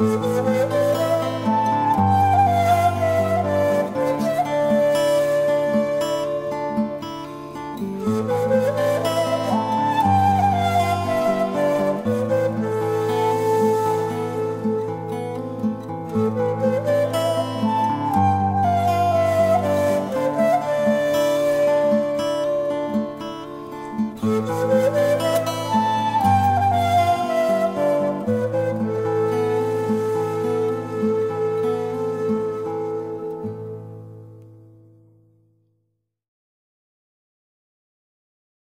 Música